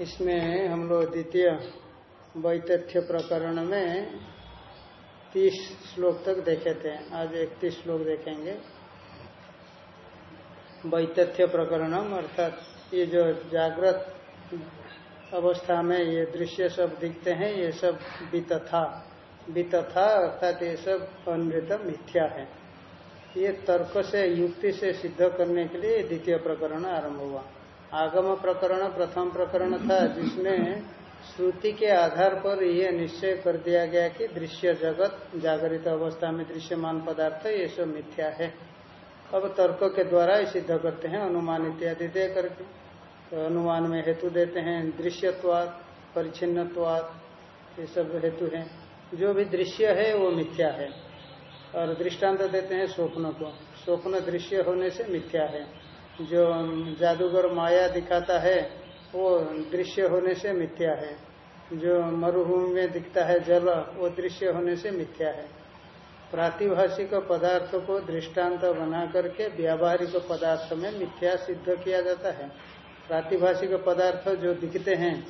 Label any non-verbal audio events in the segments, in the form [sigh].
इसमें हम लोग द्वितीय वैतथ्य प्रकरण में तीस श्लोक तक देखे थे। आज इकतीस श्लोक देखेंगे। वैतथ्य प्रकरणम, अर्थात ये जो जागृत अवस्था में ये दृश्य सब दिखते हैं, ये सब वितथा। वितथा अर्थात ये सब अनृत मिथ्या है। ये तर्क से, युक्ति से सिद्ध करने के लिए द्वितीय प्रकरण आरंभ हुआ। आगम प्रकरण, प्रथम प्रकरण था, जिसमें श्रुति के आधार पर यह निश्चय कर दिया गया कि दृश्य जगत जागृत अवस्था में दृश्यमान पदार्थ, ये सब मिथ्या है। अब तर्क के द्वारा ये सिद्ध करते हैं, अनुमान इत्यादि दे करके। तो अनुमान में हेतु देते हैं दृश्यत्वाद परिचिन्नवाद ये सब हेतु है। जो भी दृश्य है, वो मिथ्या है। और दृष्टांत देते हैं स्वप्न को। स्वप्न दृश्य होने से मिथ्या है। जो जादूगर माया दिखाता है, वो दृश्य होने से मिथ्या है। जो मरुभूमि में दिखता है जल, वो दृश्य होने से मिथ्या है। प्रातिभाषिक पदार्थ को दृष्टांत बना करके व्यावहारिक पदार्थ में मिथ्या सिद्ध किया जाता है। प्रातिभाषिक पदार्थ जो दिखते हैं,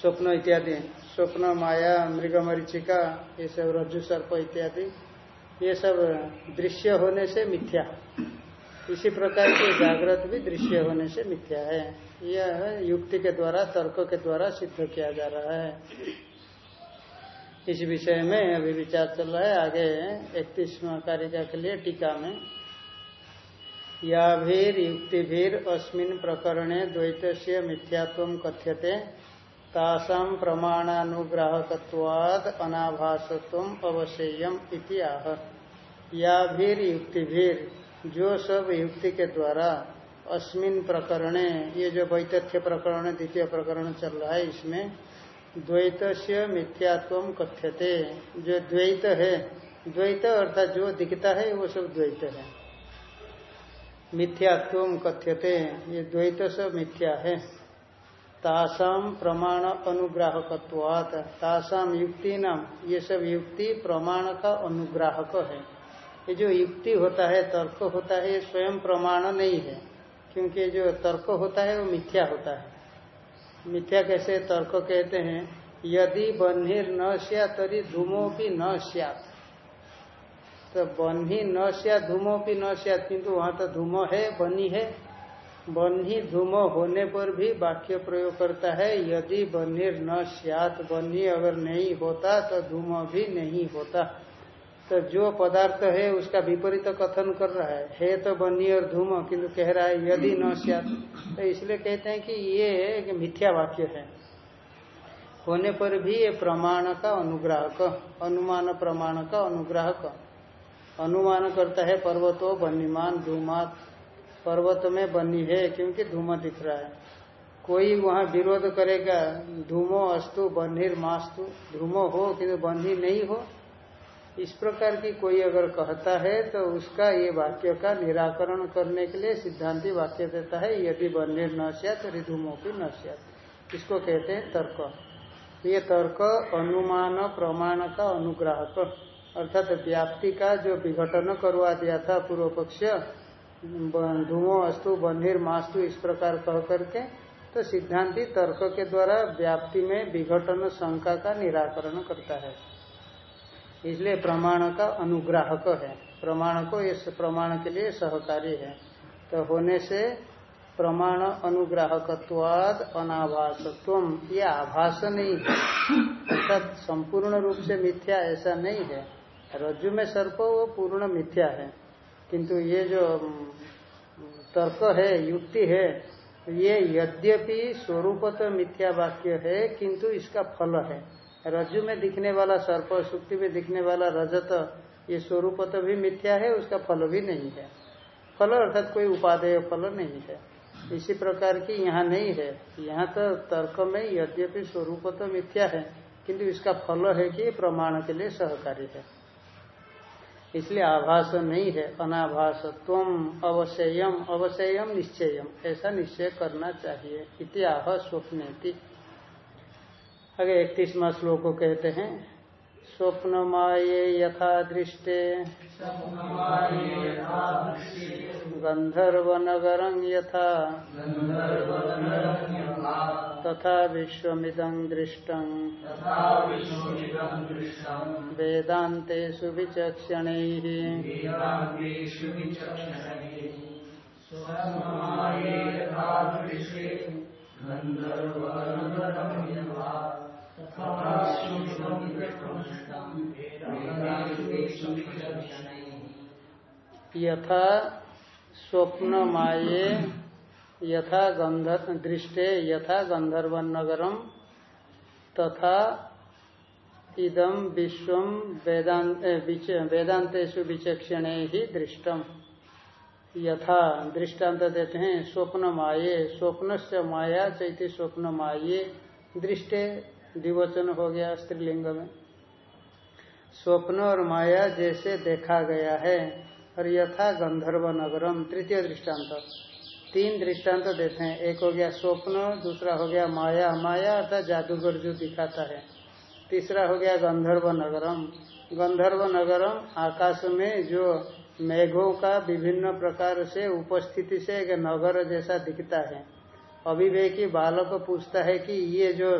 स्वप्न इत्यादि, स्वप्न माया मृगमरीचिका ये सब रज्जु सर्प इत्यादि ये सब दृश्य होने से मिथ्या। इसी प्रकार की जागृत भी दृश्य होने से मिथ्या है। यह युक्ति के द्वारा, तर्क के द्वारा सिद्ध किया जा रहा है। इस विषय में अभी विचार चल रहा है। आगे इकतीसवा कारिका के लिए टीका में, या भीर युक्ति भीर अस्मिन प्रकरणे द्वैत मिथ्यात्व कथ्यते। तासाम प्रमाणानुग्राहकवाद अनाभासत्व अवश्यम इति आह। या भीर युक्ति भीर जो सब युक्ति के द्वारा अस्मिन प्रकरणे, ये जो वैतथ्य प्रकरण, द्वितीय प्रकरण चल रहा है, इसमें द्वैत से मिथ्यात्व कथ्यते। जो द्वैत है, द्वैत अर्थात जो दिखता है, वो सब द्वैत है। मिथ्यात्व कथ्यते, ये द्वैत सब मिथ्या है। तासाम प्रमाण अनुग्राहकत्वात। तासाम युक्ति नाम ये सब युक्ति, प्रमाण का अनुग्राहक है। ये जो युक्ति होता है, तर्क होता है, ये स्वयं प्रमाण नहीं है। क्योंकि जो तर्क होता है, वो मिथ्या होता है। मिथ्या कैसे तर्क कहते हैं? यदि बन्हीर न सिया तरी धूमो भी न सियात। तो बन्ही न सिया धूमो भी न सियात, किंतु वहाँ तो धूमो है, बनी है बन्ही धूम होने पर भी वाक्य प्रयोग करता है, यदि बन्हीर न सियात, बन्ही अगर नहीं होता तो धूम भी नहीं होता। तो जो पदार्थ है, उसका विपरीत कथन कर रहा है। है तो बनी और धूम, किंतु कह रहा है, यदि न तो इसलिए कहते हैं कि ये एक मिथ्या वाक्य है। होने पर भी ये प्रमाण का अनुग्राहक, अनुमान प्रमाण का अनुग्राहक। अनुमान करता है, पर्वतो बनीमान धूमात। पर्वत में बनी है क्योंकि धूम दिख रहा है। कोई वहाँ विरोध करेगा, धूमो अस्तु बन्हीर मास्तु, धूमो हो किंतु बन्ही नहीं हो। इस प्रकार की कोई अगर कहता है तो उसका ये वाक्य का निराकरण करने के लिए सिद्धांति वाक्य देता है, यदि बन्य न तो रिधुमो की न इसको कहते हैं तर्क। ये तर्क अनुमान, प्रमाण का अनुग्राहक। अर्थात व्याप्ति का जो विघटन करवा दिया था पूर्व पक्ष धूमो अस्तु बन्हीर मास्तु इस प्रकार कह करके तो सिद्धांति तर्क के द्वारा व्याप्ति में विघटन शंका का निराकरण करता है। इसलिए प्रमाण का अनुग्राहक है। प्रमाण को इस प्रमाण के लिए सहकारी है। तो होने से प्रमाण अनुग्राहकवाद अनाभासत्व ये आभास नहीं है। अर्थात संपूर्ण रूप से मिथ्या ऐसा नहीं है। रज्जु में सर्प, वो पूर्ण मिथ्या है। किंतु ये जो तर्क है, युक्ति है, ये यद्यपि स्वरूपत मिथ्या वाक्य है, किंतु इसका फल है। रज्जु में दिखने वाला सर्प, सुक्ति में दिखने वाला रजत, ये स्वरूप तो भी मिथ्या है, उसका फल भी नहीं है। फल अर्थात कोई उपादेय फल नहीं है। इसी प्रकार की यहाँ नहीं है। यहाँ तो तर्क में यद्यपि स्वरूप तो मिथ्या है, किंतु इसका फल है कि प्रमाण के लिए सहकारी है। इसलिए आभास नहीं है अनाभास तुम अवश्यम अवश्यम निश्चयम ऐसा निश्चय करना चाहिए इतिहा स्वप्न आगे इकतीसवा श्लोक को कहते हैं स्वप्न माये यथा दृष्टे। गंधर्व नगर यथा। तथा विश्वमिदं दृष्टं। वेदान्तेषु विचक्षणैः। यथा स्वप्न माये यथा गंधर, दृष्टे यथा गंधर्व नगरम तथा इदम विश्व वेदांत विचक्षण ही दृष्टम। यथा दृष्टांत देते हैं स्वप्न माये स्वप्न से माया चैती स्वप्न माये दृष्टे दिवचन हो गया स्त्रीलिंग में। स्वप्न और माया जैसे देखा गया है, और यथा गंधर्व नगरम तृतीय दृष्टांत तीन दृष्टांत देते हैं। एक हो गया स्वप्न, दूसरा हो गया माया। माया अर्थात जादूगर जो दिखाता है। तीसरा हो गया गंधर्व नगरम। गंधर्व नगरम आकाश में जो मेघों का विभिन्न प्रकार से उपस्थिति से एक नगर जैसा दिखता है। अभिवेकी बालक पूछता है कि ये जो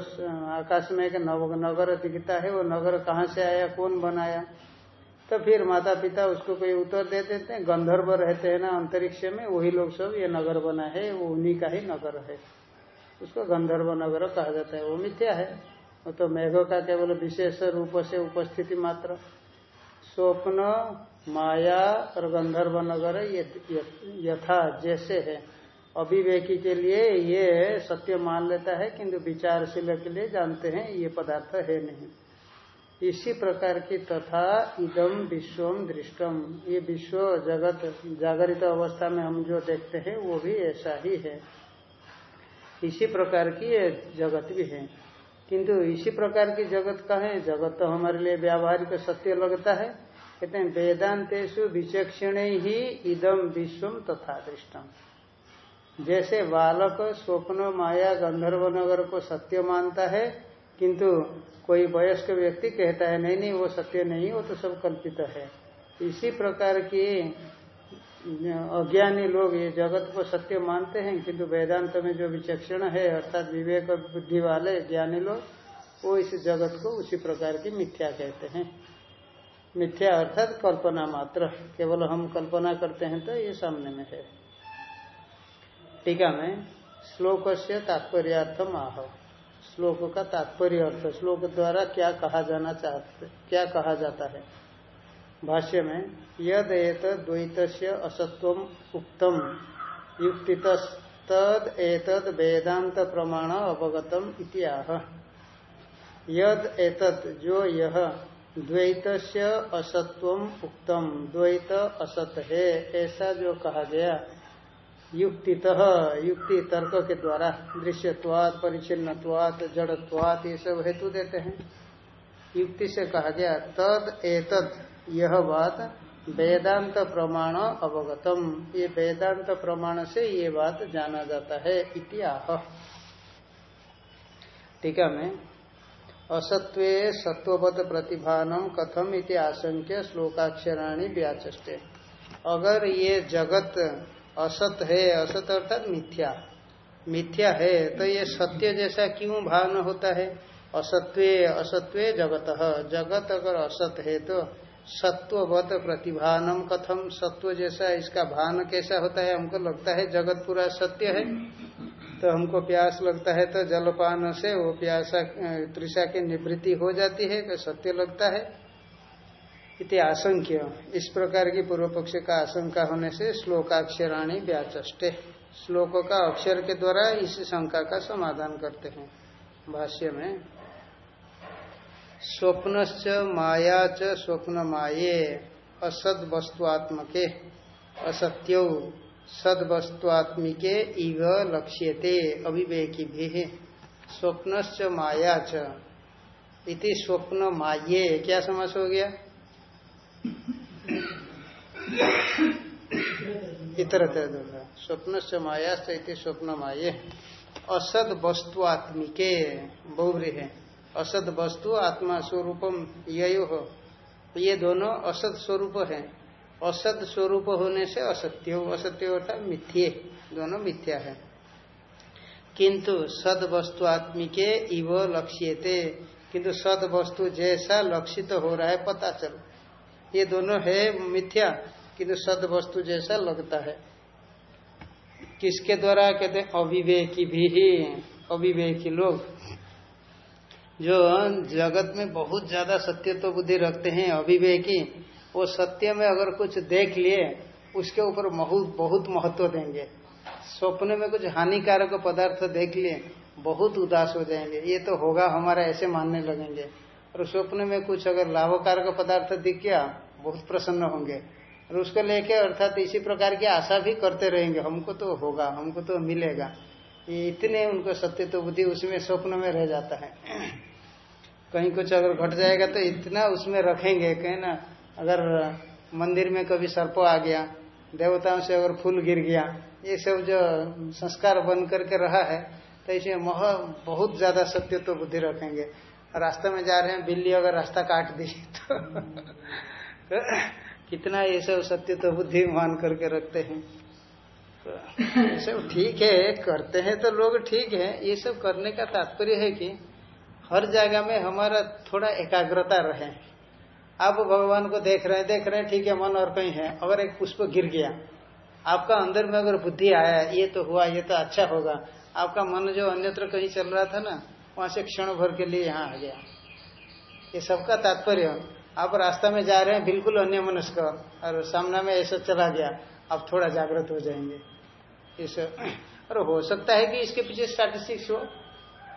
आकाश में एक नगर दिखता है, वो नगर कहाँ से आया, कौन बनाया? तो फिर माता पिता उसको कोई उत्तर दे देते हैं। गंधर्व रहते हैं ना अंतरिक्ष में, वही लोग सब, ये नगर बना है, वो उन्हीं का ही नगर है। उसको गंधर्व नगर कहा जाता है। वो मिथ्या है। वो तो मेघों का केवल विशेष रूप से उपस्थिति मात्र। स्वप्न, माया और गंधर्व नगर ये यथा जैसे है। अभिवेकी के लिए ये सत्य मान लेता है, किंतु विचारशील के लिए जानते हैं, ये पदार्थ है नहीं। इसी प्रकार की तथा इदम विश्वम दृष्टम ये विश्व जगत, जागरित अवस्था में हम जो देखते हैं, वो भी ऐसा ही है। इसी प्रकार की ये जगत भी है। किंतु इसी प्रकार की जगत का है? जगत तो हमारे लिए व्यावहारिक सत्य लगता है। कहते हैं वेदांतेशु विचक्षण ही इदम विश्वम तथा दृष्टम जैसे बालक स्वप्न, माया, गंधर्व नगर को सत्य मानता है किंतु कोई वयस्क व्यक्ति कहता है, नहीं नहीं, वो सत्य नहीं, वो तो सब कल्पित है। इसी प्रकार की अज्ञानी लोग ये जगत को सत्य मानते हैं, किंतु वेदांत में जो विचक्षण है, अर्थात विवेक बुद्धि वाले ज्ञानी लोग, वो इस जगत को उसी प्रकार की मिथ्या कहते हैं। मिथ्या अर्थात कल्पना मात्र, केवल हम कल्पना करते हैं तो ये सामने में है। टीका में श्लोक से तात्पर्यार्थम आह। श्लोक का तात्पर्य अर्थ, श्लोक द्वारा क्या कहा जाना चाहते, क्या कहा जाता है? भाष्य में यद एत द्वैत असत्व उक्तम युक्ति तद एतद वेदांत प्रमाण अवगतम इतिहा यद एतत्, जो यह द्वैत असत्व उक्तम, द्वैत असत है, ऐसा जो कहा गया युक्तितः युक्ति तर्क के द्वारा दृश्यत्वात परिचिन्नवात जड़त्वात, ये सब हेतु देते हैं। युक्ति से कहा गया, तद एतद, यह बात वेदांत प्रमाण अवगतम। ये वेदांत प्रमाण से ये बात जाना जाता है इतिहाह टीका में असत्वे सत्वबद्ध प्रतिभानम कथम इति आशंक्य श्लोकाक्षराणी व्याचे अगर ये जगत असत है, असत अर्थात मिथ्या। मिथ्या है तो ये सत्य जैसा क्यों भान होता है? असत्वे असत्वे जगत। जगत अगर असत है तो सत्ववत प्रतिभानम कथम। सत्व जैसा इसका भान कैसा होता है? हमको लगता है जगत पूरा सत्य है। तो हमको प्यास लगता है तो जलपान से वो प्यासा तृषा की निवृत्ति हो जाती है तो सत्य लगता है। इति आशंक्य। इस प्रकार की पूर्व पक्ष का आशंका होने से श्लोकाक्षराणी व्याचे श्लोक का अक्षर के द्वारा इस शंका का समाधान करते हैं। भाष्य में स्वप्न माया च स्वप्न माये असद वस्तुआत्मके असत्यो सद वस्तुआत्मिके इव लक्ष्यते अभिवेकी भी स्वप्न माया च। इति स्वप्न माये क्या समझ हो गया? [coughs] इतर स्वप्न से माया से स्वप्न माये। असद वस्तु आत्मिके बहुरी है असद वस्तु आत्मा स्वरूपम यो हो ये दोनों असद स्वरूप है। असत स्वरूप होने से असत्य हो। असत्य अर्थात मिथ्ये। दोनों मिथ्या है। किंतु सद वस्तु आत्मिके इव लक्ष्यते। किंतु सद वस्तु जैसा लक्षित हो रहा है, पता चल। ये दोनों है मिथ्या। किंतु सद वस्तु जैसा लगता है। किसके द्वारा कहते हैं? अविवेकी भी ही अविवेकी लोग। जो जगत में बहुत ज़्यादा सत्य तो बुद्धि रखते हैं, अविवेकी, वो सत्य में अगर कुछ देख लिए, उसके ऊपर बहुत महत्व देंगे। स्वप्न में कुछ हानिकारक पदार्थ देख लिए, बहुत उदास हो जाएँगे। ये तो होगा, हमारा ऐसे मानने लगेंगे। और स्वप्न में कुछ अगर लाभकारक पदार्थ दिख गया, बहुत प्रसन्न होंगे। और उसको लेके अर्थात इसी प्रकार की आशा भी करते रहेंगे। हमको तो होगा, हमको तो मिलेगा। ये इतने उनको सत्य तो बुद्धि उसमें स्वप्न में रह जाता है। [clears throat] कहीं कुछ अगर घट जाएगा तो इतना उसमें रखेंगे कहीं ना, अगर मंदिर में कभी सर्प आ गया, देवताओं से अगर फूल गिर गया, ये सब जो संस्कार बन करके रहा है तो इसे मह बहुत ज़्यादा सत्य तो बुद्धि रखेंगे। रास्ते में जा रहे हैं, बिल्ली अगर रास्ता काट दी [laughs] तो कितना ये सब सत्य तो बुद्धि मान करके रखते हैं। तो ये [laughs] सब ठीक है करते हैं तो लोग ठीक है। ये सब करने का तात्पर्य है कि हर जगह में हमारा थोड़ा एकाग्रता रहे। आप भगवान को देख रहे हैं देख रहे हैं ठीक है मन और कहीं है अगर एक पुष्प गिर गया आपका अंदर में अगर बुद्धि आया ये तो हुआ ये तो अच्छा होगा। आपका मन जो अन्यत्र कहीं चल रहा था ना वहाँ से क्षण भर के लिए यहाँ आ गया। ये सबका तात्पर्य। आप रास्ता में जा रहे हैं, बिल्कुल अन्य मनुष्य और सामना में ऐसा चला गया, आप थोड़ा जागृत हो जाएँगे। इस, और हो सकता है कि इसके पीछे स्टैटिस्टिक्स हो।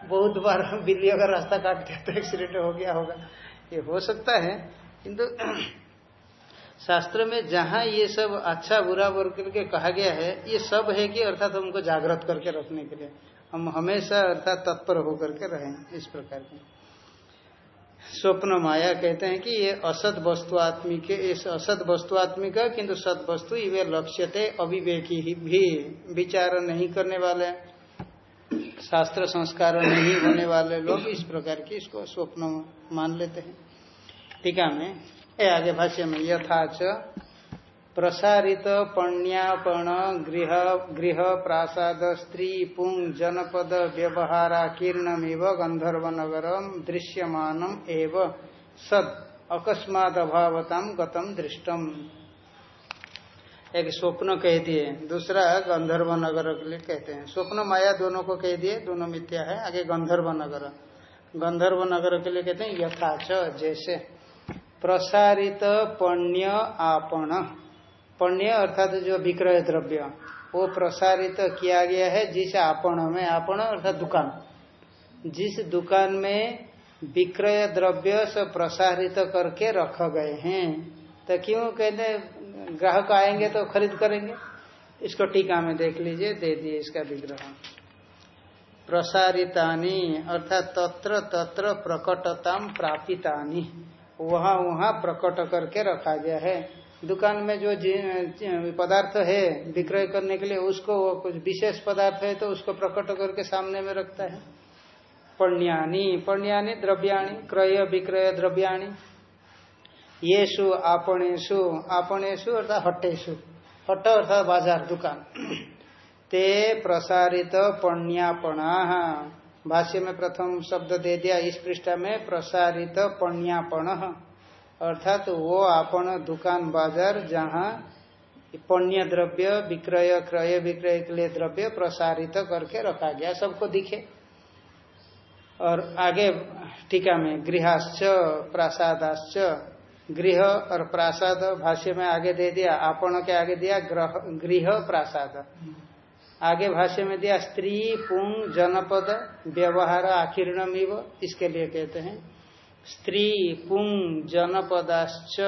बहुत बार बिल्ली अगर रास्ता काट दिया तो एक्सीडेंट हो गया होगा। ये हो सकता है, किंतु शास्त्र में जहाँ ये सब अच्छा बुरा वर्ग करके कहा गया है, ये सब है कि अर्थात हमको जागृत करके रखने के लिए। हम हमेशा अर्थात तत्पर होकर के रहें, इस प्रकार के। स्वप्न माया कहते हैं कि ये असत वस्तु आत्मिक इस असत वस्तु का, किंतु सत वस्तु लक्ष्य थे अविवेकी भी विचार नहीं करने वाले शास्त्र संस्कार नहीं होने वाले लोग इस प्रकार की इसको स्वप्न मान लेते हैं। टीका में ये आगे भाष्य में यथाच प्रसारित पण्यापण गृह गृह प्रासाद स्त्री पुंग जनपद, व्यवहाराकीर्णमिव गंधर्व नगरम दृश्यमान एव। सद अकस्मात अभावताम गतम दृष्टम। एक स्वप्न कह दिए। दूसरा गंधर्व नगर के लिए कहते हैं। स्वप्न माया दोनों को कह दिए, दोनों मिथ्या है। आगे गंधर्व नगर गंधर्व नगर के लिए कहते हैं, यथाच, जैसे। प्रसारित पण्य आपण। पण्य अर्थात जो विक्रय द्रव्य, वो प्रसारित तो किया गया है जिस आपण में, आपण अर्थात दुकान। जिस दुकान में विक्रय द्रव्य सब प्रसारित तो करके रख गए हैं तो क्यों कहते ग्राहक आएँगे तो खरीद करेंगे? इसको टीका में देख लीजिए, दे दिए इसका विग्रह। प्रसारितानी, अर्थात तत्र तत्र प्रकटताम प्रापितानी, वहाँ वहाँ प्रकट करके रखा गया है। दुकान में जो पदार्थ है विक्रय करने के लिए, उसको कुछ विशेष पदार्थ है तो उसको प्रकट करके सामने में रखता है। पण्यानी पण्यानी द्रव्याणी, क्रय, विक्रय, द्रव्याणी। येषु आपणेशु आपणेशु अर्थात हट्टेशु हट अर्थात बाज़ार, दुकान। ते प्रसारित पण्यापणा भाष्य में प्रथम शब्द दे दिया, इस पृष्ठा में प्रसारित पण्यापण अर्थात तो वो आपण दुकान बाज़ार जहाँ पण्य द्रव्य, विक्रय, क्रय, विक्रय के लिए द्रव्य प्रसारित करके रखा गया, सबको दिखे। और आगे टीका में गृहाश्च, प्रासादाश्च, गृह और प्रासाद भाष्य में आगे दे दिया आपण के आगे दिया गृह प्रासाद। आगे भाष्य में दिया, स्त्री, पुंग, जनपद, व्यवहार आकीर्णम इसके लिए कहते हैं। स्त्री पुंग जनपदाश्च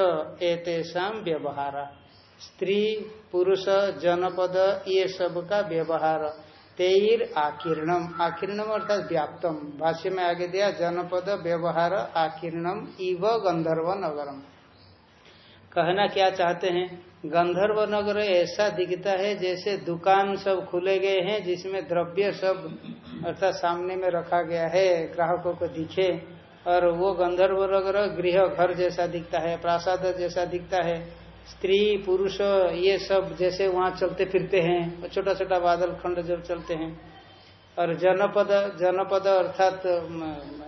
एतेषाम व्यवहार। स्त्री, पुरुष, जनपद, ये सब का व्यवहार। तेर आकीर्णम। आकीर्णम अर्थात व्याप्तम। भाष्य में आगे दिया, जनपद, व्यवहार, आकीर्णम, इव गंधर्व नगरम। कहना क्या चाहते हैं? गंधर्व नगर ऐसा दिखता है जैसे दुकान सब खुले गए हैं, जिसमें द्रव्य सब अर्थात सामने में रखा गया है, ग्राहकों को दिखे। और वो गंधर्व वगैरह गृह घर जैसा दिखता है, प्रासाद जैसा दिखता है, स्त्री, पुरुष, ये सब जैसे वहाँ चलते फिरते हैं छोटा छोटा बादल खंड जब चलते हैं। और जनपद जनपद अर्थात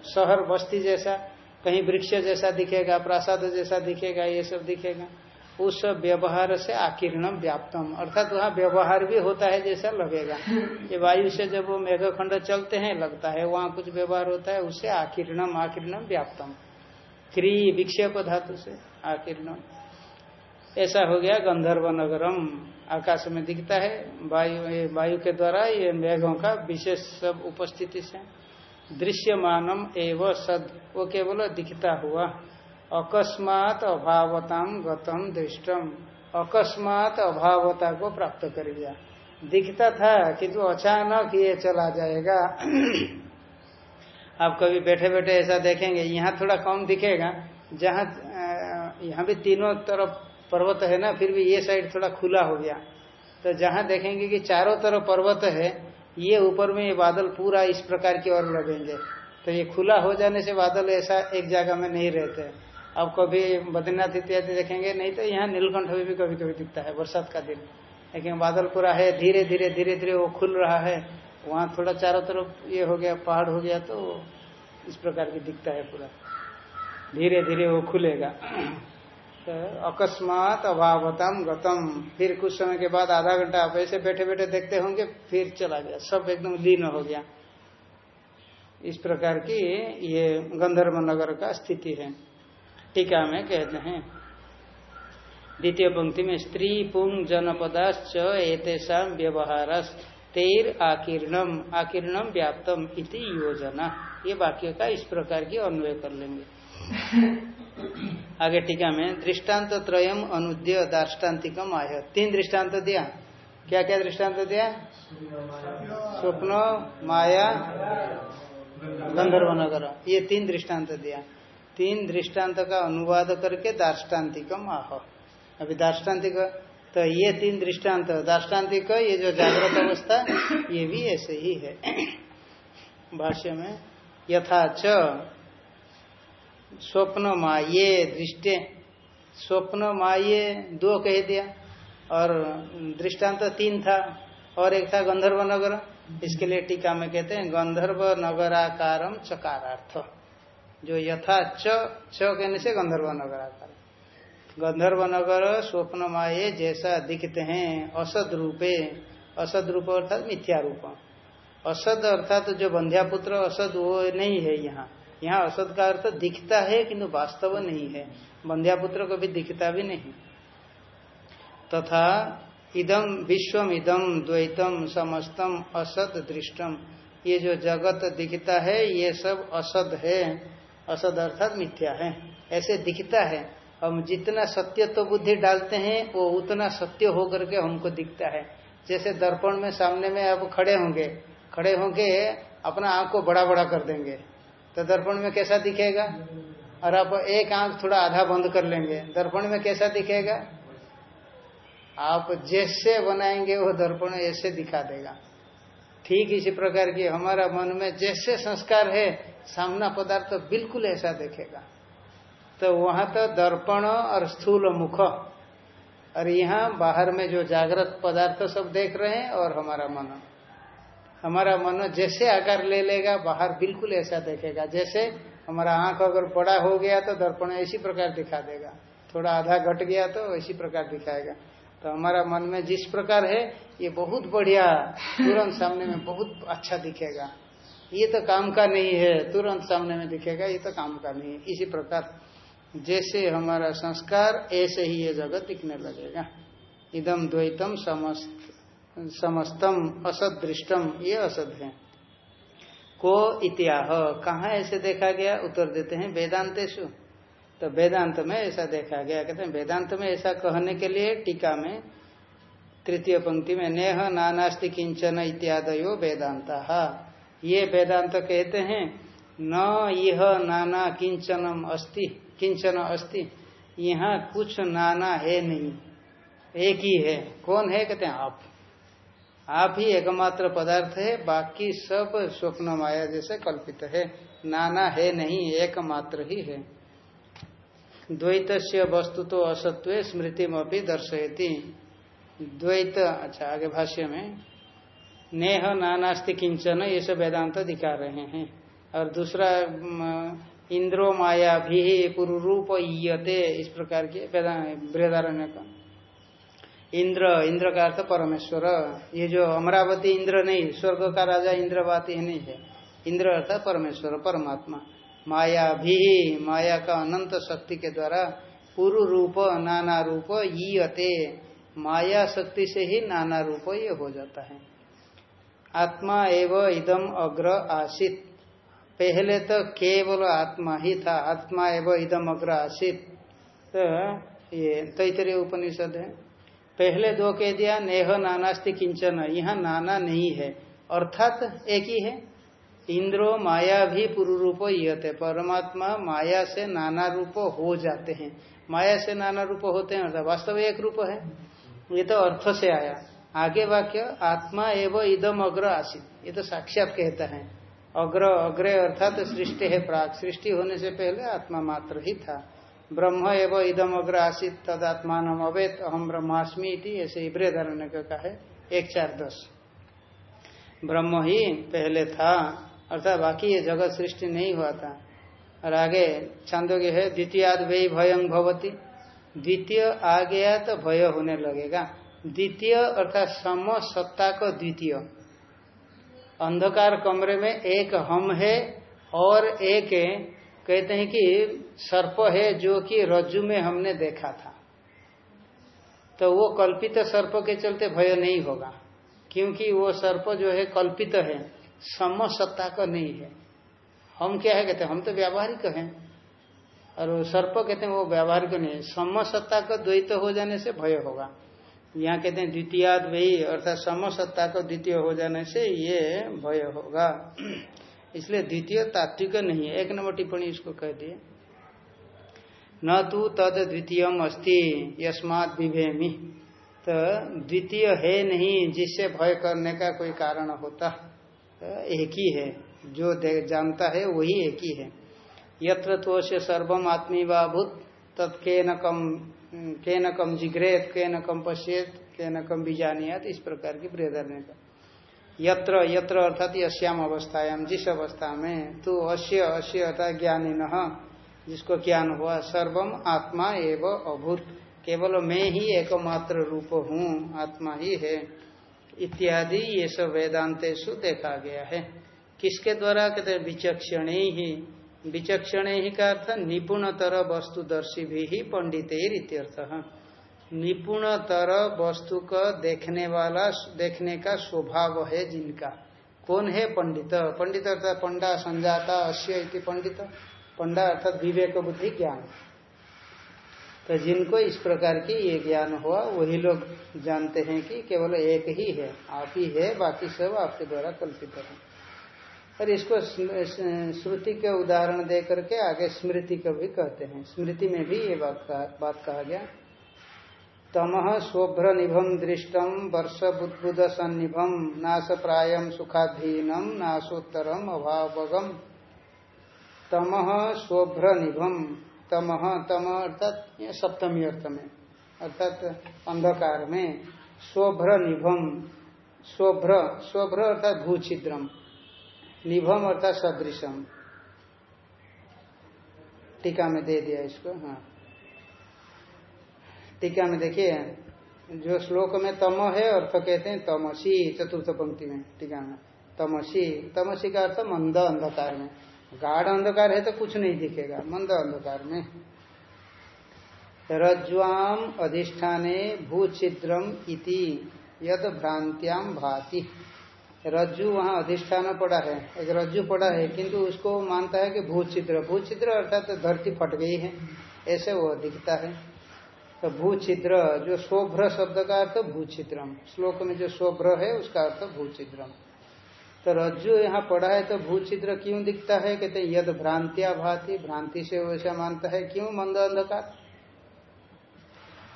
शहर बस्ती जैसा, कहीं वृक्ष जैसा दिखेगा, प्रासाद जैसा दिखेगा, ये सब दिखेगा। उस व्यवहार से आकीर्णम व्याप्तम। अर्थात वहाँ व्यवहार भी होता है जैसा लगेगा। ये वायु से जब वो मेघखंड चलते हैं, लगता है वहाँ कुछ व्यवहार होता है, उससे आकीर्णम आकीर्णम व्याप्तम। क्री विक्षेप धातु से आकीर्णम। ऐसा हो गया गंधर्व नगरम। आकाश में दिखता है, वायु वायु के द्वारा ये मेघों का विशेष सब उपस्थिति से। दृश्यमानम एवं सद। वो केवल दिखता हुआ। अकस्मात अभावताम गतम दृष्टम अकस्मात अभावता को प्राप्त कर लिया दिखता था किंतु अचानक ये चला जाएगा। आप कभी बैठे बैठे ऐसा देखेंगे, यहाँ थोड़ा कम दिखेगा। जहाँ यहाँ भी तीनों तरफ़ पर्वत है ना, फिर भी ये साइड थोड़ा खुला हो गया। तो जहाँ देखेंगे कि चारों तरफ़ पर्वत है, ये ऊपर में ये बादल पूरा इस प्रकार की ओर लगेंगे। तो ये खुला हो जाने से बादल ऐसा एक जगह में नहीं रहते। अब कभी बद्रीनाथ इत्यादि देखेंगे नहीं तो यहाँ नीलकंठ भी, कभी कभी दिखता है बरसात का दिन। लेकिन बादल पूरा है धीरे धीरे धीरे धीरे वो खुल रहा है। वहाँ थोड़ा चारों तरफ़ ये हो गया पहाड़ हो गया तो इस प्रकार की दिखता है पूरा। धीरे धीरे वो खुलेगा। [clears throat] तो अकस्मात अभावतम गतम। फिर कुछ समय के बाद आधा घंटा आप ऐसे बैठे बैठे देखते होंगे फिर चला गया। सब एकदम लीन हो गया। इस प्रकार की ये गंधर्व नगर का स्थिति है। टीका में कहते हैं। द्वितीय पंक्ति में, स्त्री पुंग जनपदाश्च व्यवहार तेर आकीर्णम आकीर्णम व्याप्तम इति योजना। ये वाक्य का इस प्रकार की अन्वय कर लेंगे। आगे टीका में दृष्टांत त्रयम अनुद्य दार्ष्टान्तिकम आय। तीन दृष्टांत दिया। क्या क्या दृष्टांत दिया? स्वप्न, माया गंधर्व नगर ये तीन दृष्टांत दिया। तीन दृष्टांत का अनुवाद करके दार्ष्टान्तिकम आह। अभी दार्ष्टान्तिक तो ये तीन दृष्टांत, दार्ष्टान्तिक, ये जो जागृत अवस्था, ये भी ऐसे ही है। भाष्य में, यथा च स्वप्न माये दृष्टि। स्वप्न माये दो कह दिया, और दृष्टांत तीन था, और एक था गंधर्व नगर। इसके लिए टीका में कहते हैं, गंधर्व नगराकारम चकारार्थ। जो यथा च च कहने से गंधर्व नगर आता है। गंधर्व नगर, स्वप्न माये जैसा दिखते हैं, असद रूपे। असद रूप अर्थात मिथ्या रूप। असद अर्थात जो बंध्यापुत्र असद वो नहीं है यहाँ। यहाँ असद का अर्थ दिखता है, किंतु वास्तव नहीं है। बंध्यापुत्र को भी दिखता भी नहीं। तथा इदम विश्वम इदम द्वैतम समस्तम असद दृष्टम ये जो जगत दिखता है, ये सब असद है। असद अर्थात मिथ्या है। ऐसे दिखता है। हम जितना सत्य तो बुद्धि डालते हैं, वो उतना सत्य होकर के हमको दिखता है। जैसे दर्पण में सामने में आप खड़े होंगे खड़े होंगे, अपना आँख को बड़ा बड़ा कर देंगे। तो दर्पण में कैसा दिखेगा? और आप एक आँख थोड़ा आधा बंद कर लेंगे। दर्पण में कैसा दिखेगा? आप जैसे बनाएँगे, वो दर्पण ऐसे दिखा देगा। ठीक इसी प्रकार की हमारा मन में जैसे संस्कार है सामना पदार्थ तो बिल्कुल ऐसा देखेगा। तो वहाँ तो दर्पण और स्थूल मुख। और यहाँ बाहर में जो जागृत पदार्थ तो सब देख रहे हैं और हमारा मन। हमारा मन जैसे आकार ले लेगा, बाहर बिल्कुल ऐसा देखेगा। जैसे हमारा आँख अगर बड़ा हो गया तो दर्पण इसी प्रकार दिखा देगा। थोड़ा आधा घट गया तो इसी प्रकार दिखाएगा। तो हमारा मन में जिस प्रकार है, ये बहुत बढ़िया तुरंत सामने में बहुत अच्छा दिखेगा। ये तो काम का नहीं है, तुरंत सामने में दिखेगा, ये तो काम का नहीं है। इसी प्रकार, जैसे हमारा संस्कार, ऐसे ही ये जगत दिखने लगेगा। इदम द्वैतम समस्त समस्तम असद दृष्टम ये असद है। को इत्याह, कहा ऐसे देखा गया? उत्तर देते हैं वेदांतेशु तो वेदांत में ऐसा देखा गया, कहते हैं, वेदांत में ऐसा कहने के लिए टीका में, तृतीय पंक्ति में, नेह नानास्ति किंचन इत्यादयो वेदांता। ये वेदांत कहते हैं, न यह नाना किंचनम अस्ति, किंचन अस्ति। यहाँ कुछ नाना है नहीं, एक ही है। कौन है? कहते हैं आप। आप ही एकमात्र पदार्थ है, बाकी सब स्वप्न माया जैसे कल्पित है। नाना है नहीं, एकमात्र ही है। द्वैत वस्तु तो असत्व स्मृति में भी दर्शयती। द्वैत अच्छा आगे भाष्य में। नेह नानास्ति किंचन ये सब वेदांत दिखा रहे हैं। और दूसरा इंद्रो माया भी पुरूप ईयते, इस प्रकार के बृहदारण्य का। इंद्र इंद्र का अर्थ परमेश्वर। ये जो अमरावती इंद्र नहीं, स्वर्ग का राजा इंद्रवाती नहीं है। इंद्र अर्थात परमेश्वर, परमात्मा। माया भी माया का अनंत शक्ति के द्वारा पूर्व रूप नाना रूप ईयते। माया शक्ति से ही नाना रूप ये हो जाता है। आत्मा एवं इदम अग्र आसित। पहले तो केवल आत्मा ही था, आत्मा एवं इदम अग्र आसित। तो ये तैतरीय उपनिषद है। पहले दो कह दिया, नेह नानास्ति किंचन, यहाँ नाना नहीं है। अर्थात एक ही है। इंद्रो माया भी पूर्व रूप थे परमात्मा माया से नाना रूप हो जाते हैं। माया से नाना रूप होते हैं अर्थात वास्तव एक रूप है। ये तो अर्थ से आया। आगे वाक्य, आत्मा एवं इदम अग्र आसित। ये तो साक्षात कहता है। अग्र, अग्रे अर्थात तो सृष्टि है प्राग। सृष्टि होने से पहले आत्मा मात्र ही था। ब्रह्म एवं इदम अग्र आसित तद तदात्मान अवेत, अहम ब्रह्मास्मि ऐसे इब्रे धरने का है। एक, चार, दस। ब्रह्म ही पहले था, अर्थात बाकी ये जगत सृष्टि नहीं हुआ था। और आगे छांदोगे है द्वितीय वे भयं भवती। द्वितीय आ गया तो भय होने लगेगा। द्वितीय अर्थात सम सत्ता को द्वितीय। अंधकार कमरे में एक हम है और एक है, कहते हैं कि सर्प है जो कि रज्जु में हमने देखा था। तो वो कल्पित सर्प के चलते भय नहीं होगा, क्योंकि वो सर्प जो है कल्पित है, सम सत्ता का नहीं है। हम क्या है कहते हम तो व्यावहारिक हैं। और सर्प कहते हैं वो व्यावहारिक नहीं है। सम सत्ता का द्वैत हो जाने से भय होगा। यहाँ कहते हैं द्वितीयाद वही, अर्थात समसत्ता को द्वितीय हो जाने से ये भय होगा। इसलिए द्वितीय तात्विक नहीं है। एक नंबर टिप्पणी इसको कह दिए। न तो तद द्वितीय अस्ति, यस्मात विभेमी तो द्वितीय है नहीं, जिससे भय करने का कोई कारण होता तो एक ही है। जो जानता है वही एक ही है। यत्र तो सर्वम आत्मी भूत तत्के न कम के न कम जिग्रेत के न कम पश्येत के न कम बीजानियात, इस प्रकार की बृहदारण्य का। यत्र यत्र अर्थात यश्याम अवस्थायाम जिस अवस्था में तो अश्य अश्य अर्थात ज्ञानी न जिसको ज्ञान हुआ, सर्वम आत्मा एवं अभूत। केवल मैं ही एकमात्र रूप हूँ, आत्मा ही है। इत्यादि ये सब वेदांतेशु देखा गया है। किसके द्वारा? कहते विचक्षण। ही विचक्षण ही का अर्थ निपुणतर वस्तुदर्शी भी ही पंडित इत्यर्थ। निपुणतर वस्तु का देखने वाला, देखने का स्वभाव है जिनका। कौन है पंडित? पंडित अर्थात पंडा, संजाता अश्य पंडित। पंडा अर्थात विवेक, बुद्धि, ज्ञान। तो जिनको इस प्रकार की ये ज्ञान हुआ, वही लोग जानते हैं कि केवल एक ही है, आप ही है, बाकी सब आपके द्वारा कल्पित है। और इसको श्रुति के उदाहरण दे करके आगे स्मृति को भी कहते हैं। स्मृति में भी ये बात कहा, बात कहा गया। तम शोभ्र निभम दृष्टम वर्ष बुद्बुद सन्निभम नाश प्रायम सुखाधीनम नाशोत्तरम अभावगम तम शोभ्र निभम तम तम अर्थात सप्तमी अर्थ में अर्थात अंधकार में शोभ्र निभम शोभ्र शोभ्र अर्थात भूछिद्रम निभम अर्थात सदृशम। टीका में दे दिया इसको हाँ। टीका में देखिए, जो श्लोक में तम है अर्थ कहते हैं तमसी, चतुर्थ पंक्ति में टीका में। तमसी तमसी का अर्थ मंद अंधकार में। गाढ़ अंधकार है तो कुछ नहीं दिखेगा, मंद अंधकार में। रज्वाम अधिष्ठाने भूछिद्रम इति, यद भ्रांत्याम भाति। रज्जु वहाँ अधिष्ठान पड़ा है। एक रज्जु पड़ा है, किंतु उसको मानता है कि भूचित्र भूचित्र अर्थात तो धरती फट गई है। ऐसे वो दिखता है। तो भूचित्र जो शोभ्र शब्द का अर्थ भूचित्रम श्लोक में जो शोभ्र है, उसका अर्थ भूचित्रम तो रज्जु यहाँ पढ़ा है तो भूचित्र क्यों दिखता है? कहते यद भ्रांतिया भाती। भ्रांति से वैसा मानता है, क्यों? मंद अंधकार।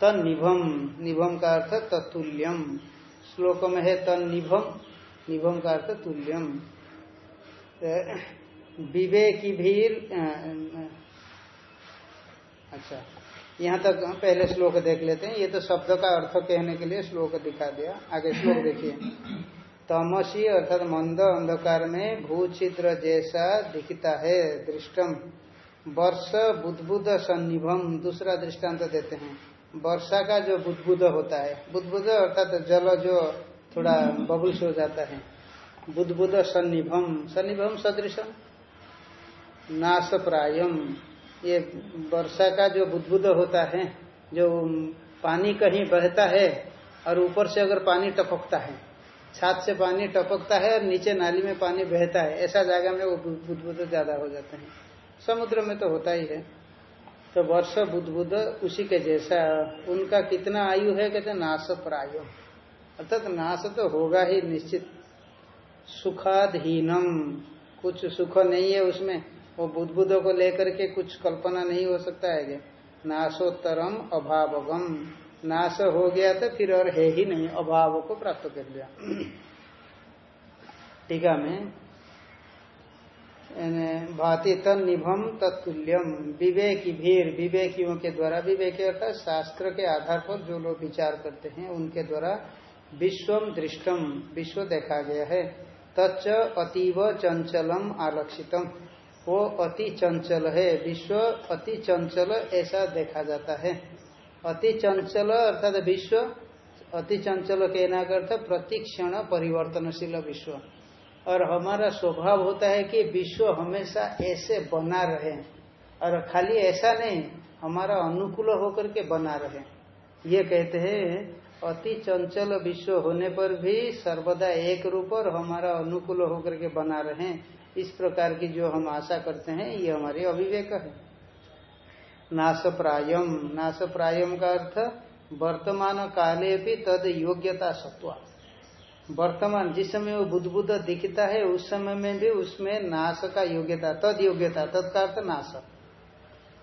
तन निभम निभम का अर्थ तत्ल्यम श्लोक में है तन निभम निभम का अर्थ तुल्यम। विवेकी भी अच्छा यहाँ तक पहले श्लोक देख लेते हैं। ये तो शब्द का अर्थ कहने के लिए श्लोक दिखा दिया। आगे श्लोक देखिए। तमसी अर्थात मंद अंधकार में भूचित्र जैसा दिखता है दृष्टम। वर्ष बुद्बुद सन्निभम, दूसरा दृष्टांत देते हैं। वर्षा का जो बुद्बुद होता है, बुद्बुद अर्थात जल जो थोड़ा बबुल्स हो जाता है। बुद्बुद सन्निभम सन्निभम सदृशम नाश प्रायम ये वर्षा का जो बुद्बुद होता है, जो पानी कहीं बहता है और ऊपर से अगर पानी टपकता है, छात से पानी टपकता है और नीचे नाली में पानी बहता है, ऐसा जगह में वो बुद्बुद ज़्यादा हो जाते हैं। समुद्र में तो होता ही है। तो वर्ष बुद्बुद उसी के जैसा, उनका कितना आयु है, कहते नाश प्राय अर्थात नाश तो होगा ही निश्चित। सुखाधीनम। कुछ सुख नहीं है उसमें। वो बुद्बुदों को लेकर के कुछ कल्पना नहीं हो सकता है नाशोत्तरम अभावगम। नाश हो गया तो फिर और है ही नहीं। अभाव को प्राप्त कर लिया। टीका में भाती तन निभम तत्ल्यम विवेकी भीर, विवेकियों के द्वारा, विवेकी अर्थात शास्त्र के आधार पर जो लोग विचार करते हैं, उनके द्वारा विश्वम दृष्टम विश्व देखा गया है। तच्च अतीव चंचलम आलक्षितम। वो अति चंचल है, विश्व अति चंचल ऐसा देखा जाता है। अति चंचल अर्थात विश्व, अति चंचल कहना करता प्रति क्षण परिवर्तनशील विश्व। और हमारा स्वभाव होता है कि विश्व हमेशा ऐसे बना रहे। और खाली ऐसा नहीं, हमारा अनुकूल होकर के बना रहे। ये कहते हैं अति चंचल विश्व होने पर भी सर्वदा एक रूप और हमारा अनुकूल होकर के बना रहे। इस प्रकार की जो हम आशा करते हैं, ये हमारी अभिवेक है। नाश प्रायम नाश प्रायम का अर्थ, वर्तमान काले भी तद योग्यता सत्वा। वर्तमान जिस समय वो बुद्ध दिखता है, उस समय में भी उसमें नाश का योग्यता, तद योग्यता, तद का अर्थ नाश।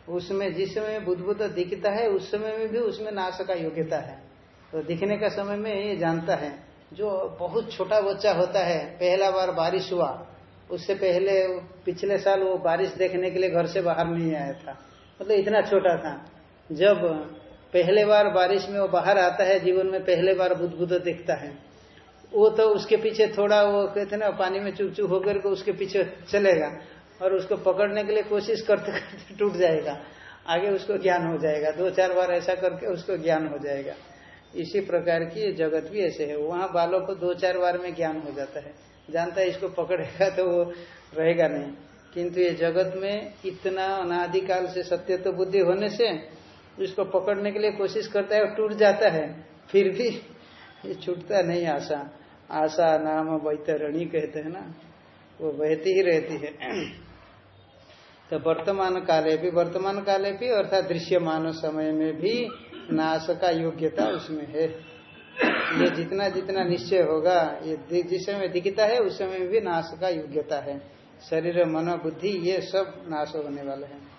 उसमें जिस समय बुद्ध दिखता है, उस समय में भी उसमें नाश का योग्यता है। तो दिखने का समय में ये जानता है, जो बहुत छोटा बच्चा होता है, पहला बार बारिश हुआ, उससे पहले पिछले साल वो बारिश देखने के लिए घर से बाहर नहीं आया था। मतलब तो इतना छोटा था। जब पहले बार बारिश में वो बाहर आता है, जीवन में पहले बार बुध बुद्ध दिखता है, वो तो उसके पीछे थोड़ा वो कहते ना, पानी में चुप चुप होकर के उसके पीछे चलेगा और उसको पकड़ने के लिए कोशिश करते करते टूट जाएगा। आगे उसको ज्ञान हो जाएगा। दो चार बार ऐसा करके उसको ज्ञान हो जाएगा। इसी प्रकार की जगत भी ऐसे है। वहाँ बालों को दो चार बार में ज्ञान हो जाता है। जानता है इसको पकड़ेगा तो वो रहेगा नहीं। किंतु ये जगत में इतना अनादिकाल से सत्य तो बुद्धि होने से इसको पकड़ने के लिए कोशिश करता है और टूट जाता है। फिर भी ये छूटता नहीं आशा। आशा नाम वैतरणी कहते हैं ना। वो बहती ही रहती है। तो वर्तमान काले भी वर्तमान काले भी, अर्थात दृश्यमान समय में भी नाश का योग्यता उसमें है। ये जितना जितना निश्चय होगा, ये जिस समय दिखता है, उस समय भी नाश का योग्यता है। शरीर, मन, बुद्धि, ये सब नाश होने वाले हैं।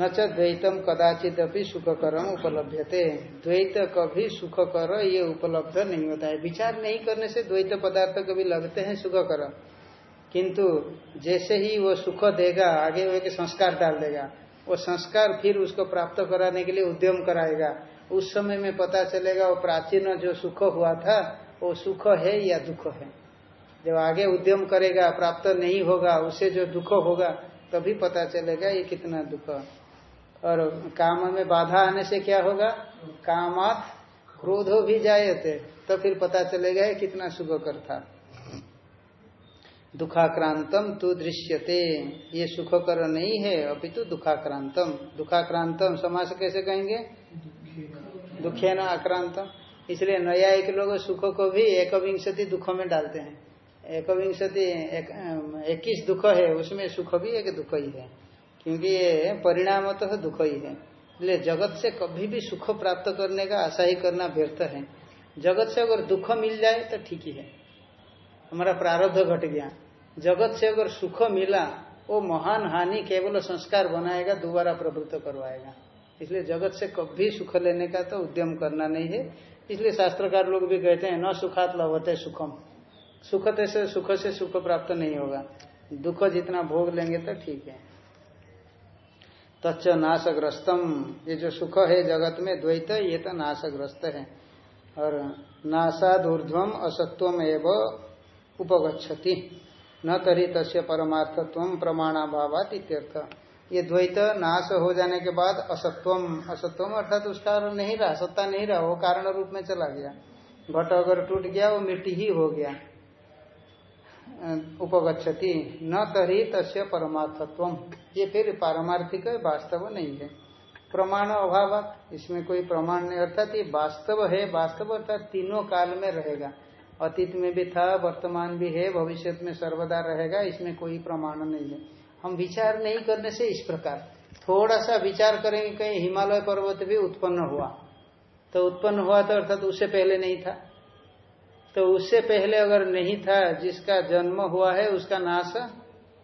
न द्वैतम कदाचित सुखकरम उपलब्ध थे द्वैत कभी सुखकर ये उपलब्ध नहीं होता है। विचार नहीं करने से द्वैत पदार्थ कभी लगते हैं सुखकर। किंतु जैसे ही वो सुख देगा, आगे वो एक संस्कार डाल देगा। वो संस्कार फिर उसको प्राप्त कराने के लिए उद्यम कराएगा। उस समय में पता चलेगा वो प्राचीन जो सुख हुआ था, वो सुख है या दुख है। जब आगे उद्यम करेगा, प्राप्त नहीं होगा, उसे जो दुख होगा, तभी पता चलेगा ये कितना दुख। और काम में बाधा आने से क्या होगा? कामात क्रोध हो भी जाए थे तो फिर पता चलेगा ये कितना सुखकर था। दुखाक्रांतम तू दृश्यते। ये सुखकर नहीं है अभी तो दुखाक्रांतम। दुखाक्रांतम समास कैसे कहेंगे? दुखे न आक्रांतम। इसलिए नया एक लोग सुख को भी एक विंशति दुख में डालते हैं। एक विंशति इक्कीस दुख है, उसमें सुख भी एक दुख ही है। क्योंकि ये परिणाम तो है दुख ही है। इसलिए जगत से कभी भी सुख प्राप्त करने का आशा ही करना व्यर्थ है। जगत से अगर दुख मिल जाए तो ठीक ही है। हमारा प्रारब्ध घट गया। जगत से अगर सुख मिला, वो महान हानि केवल संस्कार बनाएगा, दोबारा प्रवृत्त करवाएगा। इसलिए जगत से कभी सुख लेने का तो उद्यम करना नहीं है। इसलिए शास्त्रकार लोग भी कहते हैं, न सुखात लवते सुखम। सुख से सुख से सुख प्राप्त नहीं होगा। दुख जितना भोग लेंगे तो ठीक है। तच्च नाशग्रस्तम। ये जो सुख है जगत में, द्वैत, ये तो नाशग्रस्त है। और नाशादूर्ध्वम असत्वम एवं उपगछति न तरी तस्य परमार्थत्व प्रमाणाभावात इत्यर्थ। ये द्वैत नाश हो जाने के बाद असत्वम असत्वम अर्थात उसका नहीं रहा, सत्ता नहीं रहा, वो कारण रूप में चला गया। घट अगर टूट गया, वो मिट्टी ही हो गया। उपगछति न तरी तस्य परमार्थत्व। ये फिर पारमार्थिक वास्तव नहीं है। प्रमाण अभाव इसमें कोई प्रमाण नहीं, अर्थात ये वास्तव है, वास्तव अर्थात तीनों काल में रहेगा। अतीत में भी था, वर्तमान भी है, भविष्य में सर्वदा रहेगा, इसमें कोई प्रमाण नहीं है। हम विचार नहीं करने से इस प्रकार। थोड़ा सा विचार करेंगे, कहीं हिमालय पर्वत भी उत्पन्न हुआ। तो उत्पन्न हुआ तो अर्थात उससे पहले नहीं था। तो उससे पहले अगर नहीं था, जिसका जन्म हुआ है, उसका नाश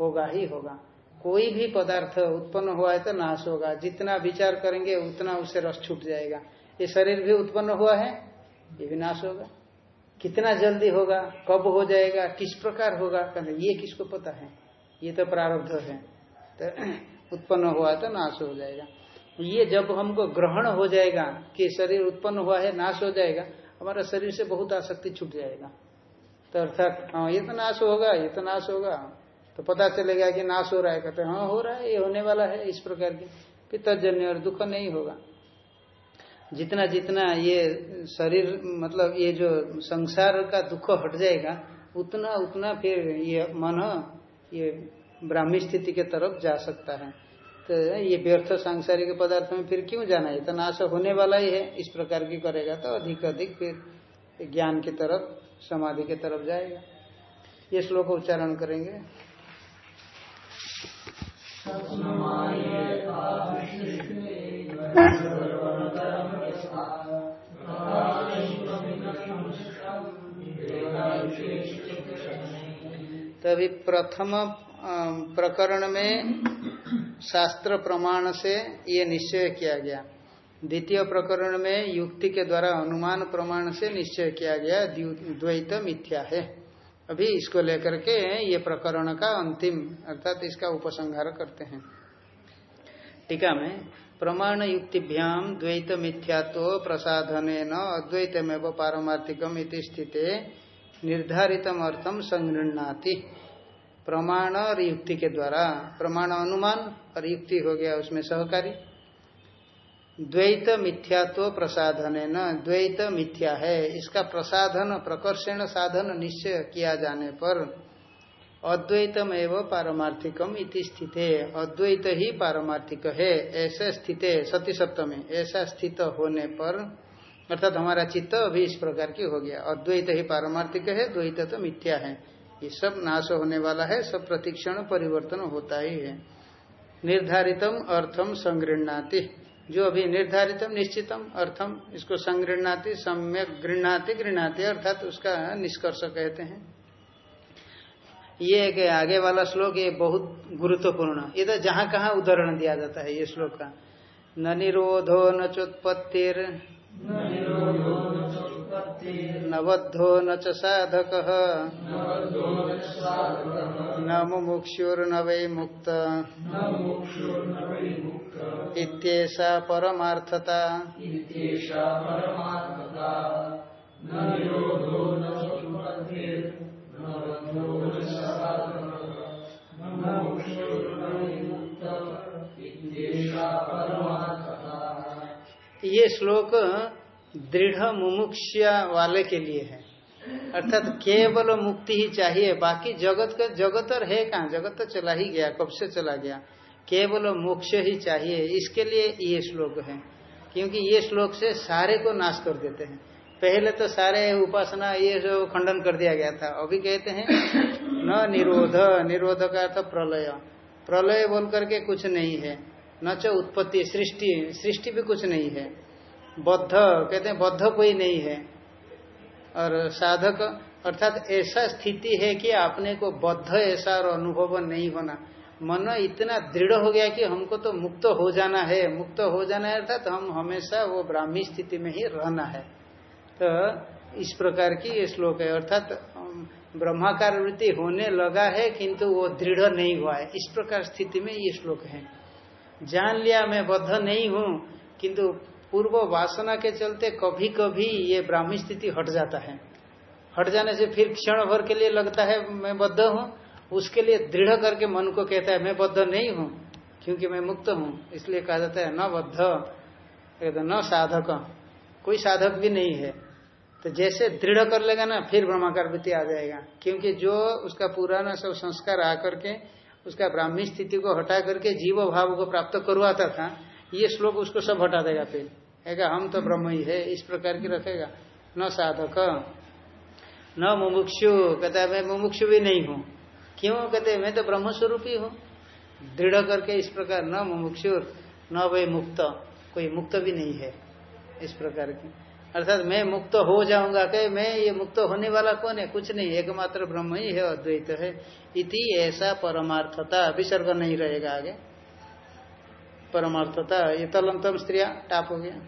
होगा ही होगा। कोई भी पदार्थ उत्पन्न हुआ है तो नाश होगा। जितना विचार करेंगे, उतना उससे रस छूट जाएगा। ये शरीर भी उत्पन्न हुआ है, ये भी नाश होगा। कितना जल्दी होगा, कब हो जाएगा, किस प्रकार होगा, कहते ये किसको पता है? ये तो प्रारब्ध है। तो [clears throat] उत्पन्न हुआ तो नाश हो जाएगा। ये जब हमको ग्रहण हो जाएगा कि शरीर उत्पन्न हुआ है, नाश हो जाएगा, हमारा शरीर से बहुत आसक्ति छूट जाएगा। तो अर्थात हाँ ये तो नाश होगा, ये तो नाश होगा। तो पता चलेगा कि नाश हो रहा है, कहते हाँ हो रहा है, ये होने वाला है इस प्रकार की। पितजन्य और दुख नहीं होगा। जितना जितना ये शरीर मतलब ये जो संसार का दुख हट जाएगा, उतना उतना फिर ये मन, ये ब्राह्मी स्थिति के तरफ़ जा सकता है। तो ये व्यर्थ सांसारिक पदार्थ में फिर क्यों जाना? है तो नाश होने वाला ही है। इस प्रकार की करेगा तो अधिक अधिक फिर ज्ञान की तरफ़, समाधि के तरफ़ जाएगा। ये श्लोक उच्चारण करेंगे। तो अभी प्रथम प्रकरण में शास्त्र प्रमाण से ये निश्चय किया गया। द्वितीय प्रकरण में युक्ति के द्वारा अनुमान प्रमाण से निश्चय किया गया द्वैत मिथ्या है। अभी इसको लेकर के ये प्रकरण का अंतिम, अर्थात इसका उपसंहार करते हैं। टीका में, प्रमाण युक्तिभ्याम द्वैत मिथ्यात्व प्रसाधन अद्वैतमेव पारमार्थिकम स्थित निर्धारित अर्थम संगृणाति प्रमाण और युक्ति के द्वारा, प्रमाण अनुमान और युक्ति हो गया उसमें सहकारी। द्वैत मिथ्यात्व प्रसाधन न द्वैत मिथ्या है, इसका प्रसाधन, प्रकर्षण साधन निश्चय किया जाने पर अद्वैतम एवं पारमार्थिकम इति स्थित। अद्वैत ही पारमार्थिक है, ऐसे स्थित सती सप्तमी ऐसा स्थित होने पर अर्थात हमारा चित्त अभी इस प्रकार की हो गया। और द्वैत ही पारमार्थिक है, द्वैत तो मिथ्या है। ये सब नाश होने वाला है, सब प्रतिक्षण परिवर्तन होता ही है। निर्धारितम अर्थम संगृणाति जो अभी निर्धारितम, निश्चितम, अर्थम, इसको संगृणाति सम्यक गृहणाति गृहणाति अर्थात उसका निष्कर्ष कहते हैं। ये एक आगे वाला श्लोक ये बहुत गुरुत्वपूर्ण। ये तो जहाँ कहाँ उदाहरण दिया जाता है ये श्लोक का। न निरोधो न चोत्पत्तिर। न बद्धो न च साधक। न मुमुक्षुर्न वै मुक्त। इत्येषा परमार्थता। ये श्लोक दृढ़ मुमुक्षा वाले के लिए है। अर्थात केवल मुक्ति ही चाहिए, बाकी जगत का जगत और है कहाँ? जगत तो चला ही गया, कब से चला गया? केवल मोक्ष ही चाहिए, इसके लिए ये श्लोक है। क्योंकि ये श्लोक से सारे को नाश कर देते हैं। पहले तो सारे उपासना ये जो खंडन कर दिया गया था, अभी कहते हैं, न निरोध निरोध का अर्थ प्रलय। प्रलय बोल करके कुछ नहीं है। न च उत्पत्ति, सृष्टि सृष्टि भी कुछ नहीं है। बद्ध, कहते हैं बद्ध कोई नहीं है। और साधक, अर्थात ऐसा स्थिति है कि आपने को बद्ध ऐसा और अनुभव नहीं होना। मन इतना दृढ़ हो गया कि हमको तो मुक्त हो जाना है। मुक्त हो जाना है, अर्थात हम हमेशा वो ब्राह्मी स्थिति में ही रहना है। तो इस प्रकार की ये श्लोक है। अर्थात ब्रह्माकार वृत्ति होने लगा है, किंतु वो दृढ़ नहीं हुआ है। इस प्रकार स्थिति में ये श्लोक है। जान लिया मैं, बद्ध नहीं हूँ। किंतु पूर्व वासना के चलते कभी कभी ये ब्राह्मी स्थिति हट जाता है। हट जाने से फिर क्षण भर के लिए लगता है, मैं बद्ध हूँ। उसके लिए दृढ़ करके मन को कहता है, मैं बद्ध नहीं हूँ, क्योंकि मैं मुक्त हूँ। इसलिए कहा जाता है, न बद्ध न साधक। कोई साधक भी नहीं है। तो जैसे दृढ़ कर लेगा ना, फिर ब्रह्माकार वृत्ति आ जाएगा। क्योंकि जो उसका पुराना सब संस्कार आकर के उसका ब्राह्मी स्थिति को हटा करके जीव भाव को प्राप्त करवाता था, ये श्लोक उसको सब हटा देगा फिर। कहेगा हम तो ब्रह्म ही है, इस प्रकार की रखेगा। न साधक, न मुमुक्षु, कहता है, मैं मुमुक्षु भी नहीं हूँ। क्यों? कहते मैं तो ब्रह्म स्वरूप ही हूँ। दृढ़ करके इस प्रकार, न मुमुक्षुर, न वे मुक्त, कोई मुक्त भी नहीं है। इस प्रकार की। अर्थात मैं मुक्त हो जाऊँगा कहे मैं ये मुक्त होने वाला कौन है? कुछ नहीं, एकमात्र ब्रह्म ही है, अद्वैत है। इति ऐसा परमार्थता विसर्ग नहीं रहेगा आगे। परमार्थता, ये तलंतम स्त्रिया टाप हो गया।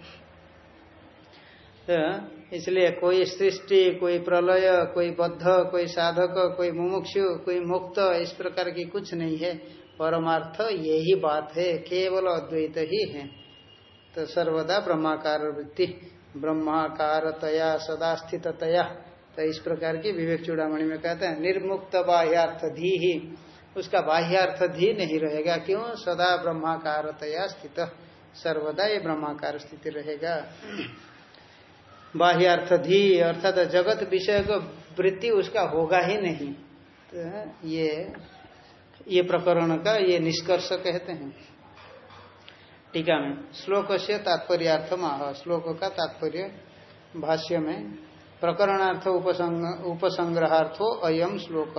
तो इसलिए कोई सृष्टि, कोई प्रलय, कोई बद्ध, कोई साधक, कोई मुमुक्षु, कोई मुक्त, इस प्रकार की कुछ नहीं है। परमार्थ यही बात है, केवल अद्वैत ही है। तो सर्वदा ब्रह्माकार वृत्ति। ब्रह्माकारतया सदा स्थिततया तो इस प्रकार की विवेक चूड़ामणि में कहते हैं, निर्मुक्त बाह्यार्थ धी ही उसका बाह्यार्थ धी नहीं रहेगा, क्यों? सदा ब्रह्माकारतया स्थित। सर्वदा ये ब्रह्माकार स्थिति रहेगा। बाह्यार्थ धी अर्थात जगत विषय को वृत्ति उसका होगा ही नहीं। तो ये ये प्रकरण का ये निष्कर्ष कहते हैं। टीका में श्लोक से तात्पर्यार्थम। आह श्लोक का तात्पर्य भाष्य में प्रकरणार्थ उपसंग उपसंग्रहार्थो अयम श्लोक।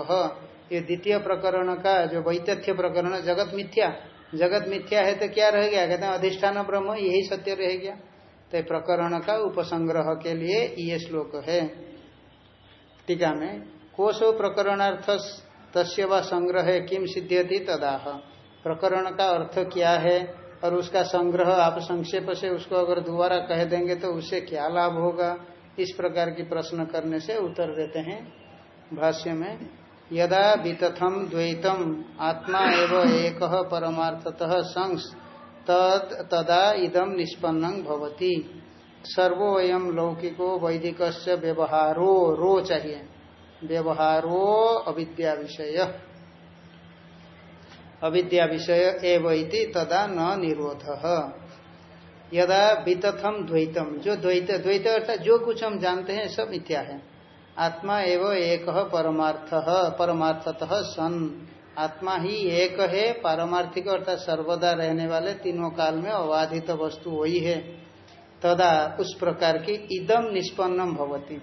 ये द्वितीय प्रकरण का जो वैतथ्य प्रकरण, जगत मिथ्या। जगत मिथ्या है तो क्या रह गया? कहते हैं, अधिष्ठान ब्रह्म, यही सत्य रह गया। तो प्रकरण का उपसंग्रह के लिए ये श्लोक है। टीका में कोशो प्रकरणार्थ तस्य व संग्रह किम सिद्ध्यति तदाह। प्रकरण का अर्थ क्या है? और उसका संग्रह आप संक्षेप से उसको अगर दोबारा कह देंगे तो उससे क्या लाभ होगा? इस प्रकार की प्रश्न करने से उत्तर देते हैं भाष्य में, यदा वितथम द्वैतम आत्मा एवं एक परमार्थतः संस तद तदा इदम निष्पन्न भवती। सर्वोयम लौकिको वैदिक व्यवहारो रो चाहिए। व्यवहारो अविद्या विषय अविद्या विषय एवं तदा न निरोध। यदा वितथम द्वैतम जो द्वैत द्वैत अर्थात जो कुछ हम जानते हैं, सब मिथ्या है। आत्मा एवं एक परमार्थ, परमार्थतः सन। आत्मा ही एक है, पारमार्थिक अर्थात सर्वदा रहने वाले तीनों काल में अबाधित वस्तु वही है। तदा उस प्रकार की इदम निष्पन्नम भवती।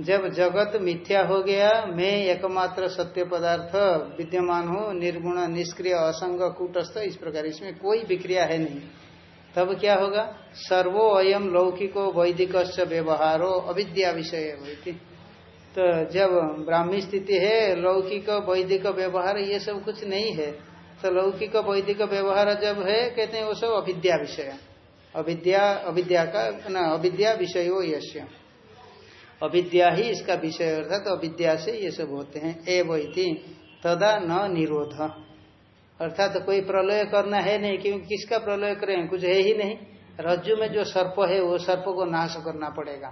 जब जगत मिथ्या हो गया, मैं एकमात्र सत्य पदार्थ, विद्यमान हूँ, निर्गुण, निष्क्रिय, असंग, कूटस्थ, इस प्रकार इसमें कोई विक्रिया है नहीं। तब क्या होगा? सर्वो अयम लौकिको वैदिक व्यवहारो अविद्या विषय तो जब ब्राह्मी स्थिति है, लौकिक, वैदिक व्यवहार, ये सब कुछ नहीं है। तो लौकिक, वैदिक व्यवहार जब है, कहते हैं वो सब अविद्या विषय। अविद्या अविद्या का, ना, अविद्या विषय हो यश्य अविद्या ही इसका विषय अर्थात तो अविद्या से ये सब होते हैं। एव तदा न निरोध। अर्थात तो कोई प्रलय करना है नहीं, क्योंकि किसका प्रलय करें? कुछ है ही नहीं। रज्जु में जो सर्प है, वो सर्प को नाश करना पड़ेगा।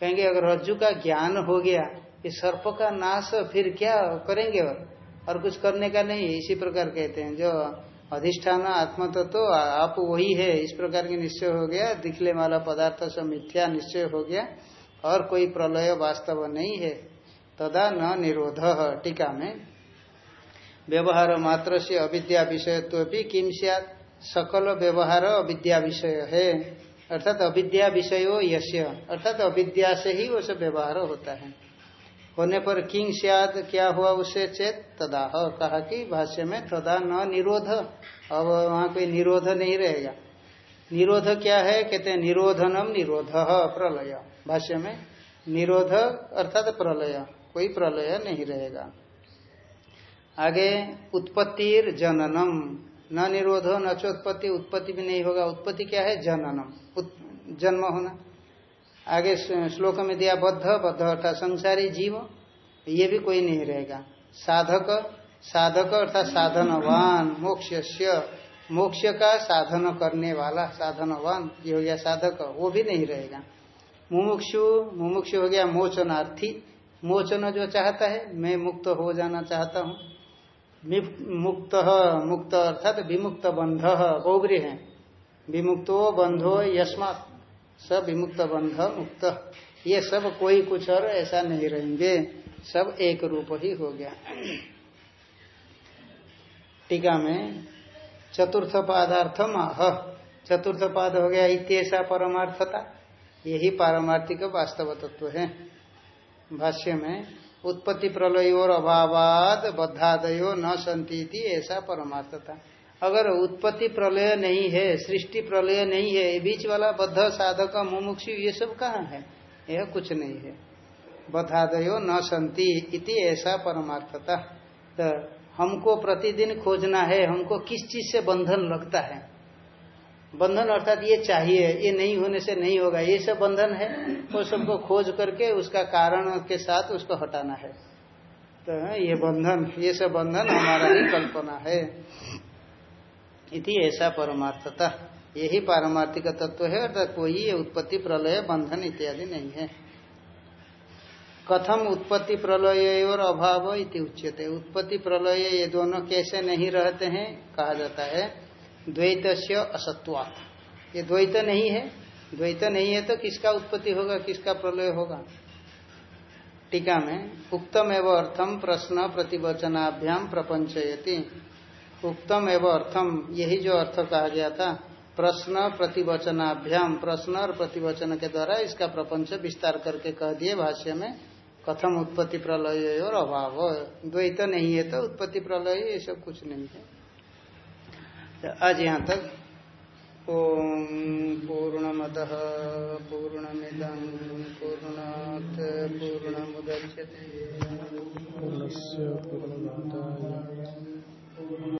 कहेंगे, अगर रज्जु का ज्ञान हो गया, कि सर्प का नाश फिर क्या करेंगे और? और कुछ करने का नहीं, इसी प्रकार कहते हैं। जो अधिष्ठान आत्म तत्व तो आप वही है, इस प्रकार के निश्चय हो गया दिखले वाला पदार्थ से मिथ्या निश्चय हो गया। और कोई प्रलय वास्तव नहीं है, तदा न निरोध, टीका में। व्यवहार मात्र से अविद्या विषय तो भी किम सकल व्यवहार अविद्या विषय है। अर्थात अविद्या विषय यश्य अर्थात अविद्या से ही वो सब व्यवहार होता है। होने पर किंग सियाद क्या हुआ उससे चेत? तदा कहा कि भाष्य में तदा न निरोध। अब वहाँ कोई निरोध नहीं रहेगा। निरोध क्या है? कहते हैं, निरोधनम निरोध, प्रलय। भाष्य में, निरोध अर्थात प्रलय। कोई प्रलय नहीं रहेगा। आगे, उत्पत्तिर जननम। न निरोध, न चोत्पत्ति, उत्पत्ति भी नहीं होगा। उत्पत्ति क्या है? जननम। जन्म होना। आगे श्लोक में दिया, बद्ध बद्ध अर्थात संसारी जीव। ये भी कोई नहीं रहेगा। साधक साधक अर्थात साधनवान मोक्ष मोक्ष का साधन करने वाला साधनवान, ये हो गया साधक, वो भी नहीं रहेगा। मुमुक्षु मुमुक्षु हो गया मोचनार्थी। मोचन जो चाहता है, मैं मुक्त हो जाना चाहता हूँ। मुक्त मुक्त अर्थात विमुक्त बंध बहुग्री है। विमुक्तो बंधो यस्मात सब विमुक्त बंध मुक्त। ये सब कोई कुछ और ऐसा नहीं रहेंगे। सब एक रूप ही हो गया। [clears throat] टीका में चतुर्थ पादार्थम आह चतुर्थ पाद हो गया इतना परमार्थता। यही पारमार्थिक वास्तव तत्व है। भाष्य में, उत्पत्ति प्रलय और अभावाद बद्धादयो न संति ऐसा परमार्थता। अगर उत्पत्ति प्रलय नहीं है, सृष्टि प्रलय नहीं है बीच वाला बद्ध, साधक, मुमुक्षु, ये सब कहाँ है? यह कुछ नहीं है। बधादयो न संति इति ऐसा परमार्थता। तो हमको प्रतिदिन खोजना है, हमको किस चीज़ से बंधन लगता है? बंधन अर्थात ये चाहिए, ये नहीं होने से नहीं होगा, ये सब बंधन है, वो सबको खोज करके उसका कारण के साथ उसको हटाना है। तो ये बंधन, ये सब बंधन हमारा ही कल्पना है। इति ऐसा परमार्थता। यही पारमार्थिक तत्व है, अर्थात कोई उत्पत्ति, प्रलय, बंधन इत्यादि नहीं है। कथम उत्पत्ति प्रलय और अभाव इति उच्यते। उत्पत्ति प्रलय ये दोनों कैसे नहीं रहते हैं, कहा जाता है द्वैत से ये द्वैत नहीं है। द्वैत नहीं है तो किसका उत्पत्ति होगा, किसका प्रलय होगा? टीका में, उक्तम एवं अर्थम प्रश्न प्रतिवचनाभ्याम प्रपंचयति। उक्तम एवं अर्थम, यही जो अर्थ कहा गया था, प्रश्न प्रतिवचनाभ्याम, प्रश्न और प्रतिवचन के द्वारा इसका प्रपंच विस्तार करके कह दिए भाष्य में कथम उत्पत्ति प्रलय और अभाव। द्वैत तो नहीं है तो उत्पत्ति प्रलय, ये सब कुछ नहीं है। तो आज यहाँ तक, ओम पूर्णमद पूर्ण मिदम पूर्ण पूर्ण पूर्णमाता